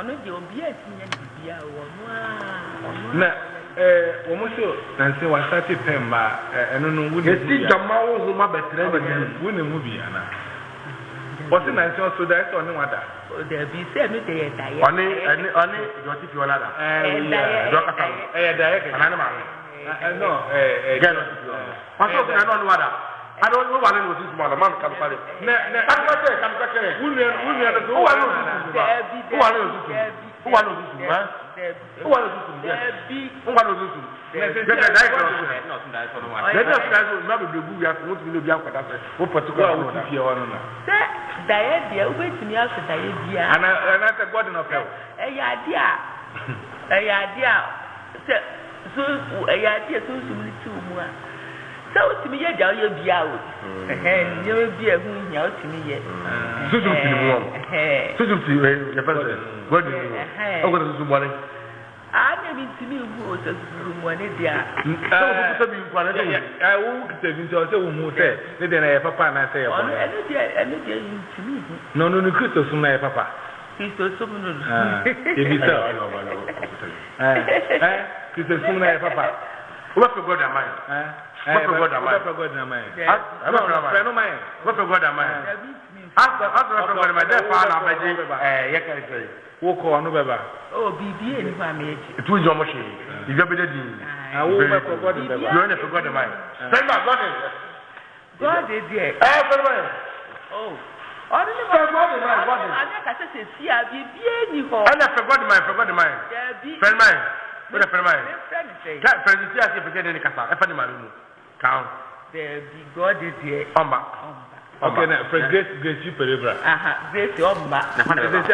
ɔno deɛ obi a ti nya bibi a wɔn a. na ɛɛ wɔn so nansi wasate pɛn ba ɛno no wuli mu bi a. esi jama wohoma bɛtɛrɛ bɛ mu wuli mu bi ana. wɔsi nansi ɔso da ɛsɛ ɔne wada. dabi sɛ mi tɛ yɛ da yɛ. ɔne ɛni ɔne jɔti fi ɔla da. ɛɛ da yɛ jɔ kata ɛyɛ da yɛ kɛ. anani maa mi. ɛɛ nɔ ɛɛ gɛlɛ. wɔsi o kana n'ɔne wada ani o wa ne n'o ti zuma la maa mi kalifa de. mɛ mɛ kalifa tɛ kalifa kɛ. u nɛ u nɛ de o wa ne n'o ti zuma o wa n'o ti zuma o wa n'o ti zuma o wa n'o ti zuma bɛɛ bɛ da yi kɔrɔ bɛɛ n'o ti da yi kɔrɔ n'a bɛ don buwu ya kun o tigi n'o bi a kɔda fɛ o pati kɔrɔ o ti fiyɛ wa n'o na. sɛ dayɛ biya u bɛ tini a fɛ dayɛ biya. ana ana tɛ gɔ nɔfɛ o. ɛyà di a sɛ so ɛyà so sumuli ti o mu a sɛ wotumi yɛ gya woyɛ bia o nneɛma bi a ɛho hia wotumi yɛ sosum ti mu wɔn sosum ti yɛfɛ sɛ wɔdi mu ɔkɔtɔ sosum bɔne anya bi ntumi ihu osɛ sosum bɔne di a sɛ wɔn kuta bi nkwa ne sɛ wɔn kuta bi nti ɔsɛ wɔn mu sɛ ne deɛ na yɛ papa anaasɛ yɛ bɔne ɛno deɛ ɛno deɛ ntumi ihu na ɔno no kristo sum na yɛ papa kristo sum no no ebi sɛ kristo sum na yɛ papa wọ́n fẹ́ gọ́dà máa yẹ. wọ́n fẹ́ gọ́dà máa yẹ. wọ́n fẹ́ gọ́dà máa yẹ. wọ́n fẹ́ gọ́dà máa yẹ. asọ asọ fẹ́ gọ́dà máa yẹ dẹ́ẹ̀ fàánà abẹ́jì ẹ̀ yẹ kẹsẹ̀ yìí. wọ́n kọ́ ọ̀nù bẹ́ẹ̀ bá. ọ bìbí yẹn ní wàá méjì. ètò ìjọ ọmọ ṣe ìjọ bẹ́ẹ̀ dín in. àwọn ọmọ ẹ̀kọ́ gọ́dà bẹ́ẹ̀ bá. yóò ní fẹ́ gọ́dà máa yẹ. sẹ́ńgbà gọ́dà. gọ́dà díẹ̀. ẹ fẹ́ gọ́dà ọdún ní bàbá ọdún máa ń gbọdọ. àgbẹ̀ kàṣẹ̀ṣẹ̀ sí àbí bí èyí kọ. ẹ na fẹ́ gbọ́dọ̀ máa yẹn wọ́n fẹ́ máa yẹ ká fẹ́rẹ́ sí àti ìfẹ́sẹ̀ ẹni kasa ẹ̀fẹ́ ni màmí mu káwọn. bẹẹbi gọọdi tiẹ. ọmba ọmba ok na fẹ grace grace yìí pẹlẹ bra. grace ọmba.